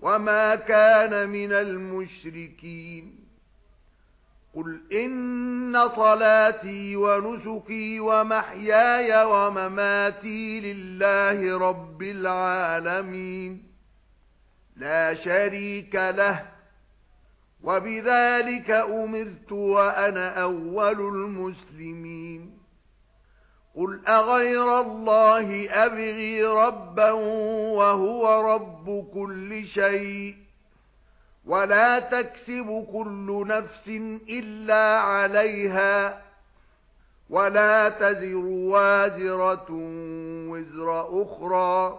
وَمَا كَانَ مِنَ الْمُشْرِكِينَ قُلْ إِنَّ صَلَاتِي وَنُسُكِي وَمَحْيَايَ وَمَمَاتِي لِلَّهِ رَبِّ الْعَالَمِينَ لَا شَرِيكَ لَهُ وَبِذَلِكَ أُمِرْتُ وَأَنَا أَوَّلُ الْمُسْلِمِينَ قُلْ أَغَيْرَ اللَّهِ أَبْغِي رَبًّا وَهُوَ رَبُّ كُلِّ شَيْءٍ وَلَا تَكْسِبُ كُلُّ نَفْسٍ إِلَّا عَلَيْهَا وَلَا تَزِرُ وَازِرَةٌ وِزْرَ أُخْرَى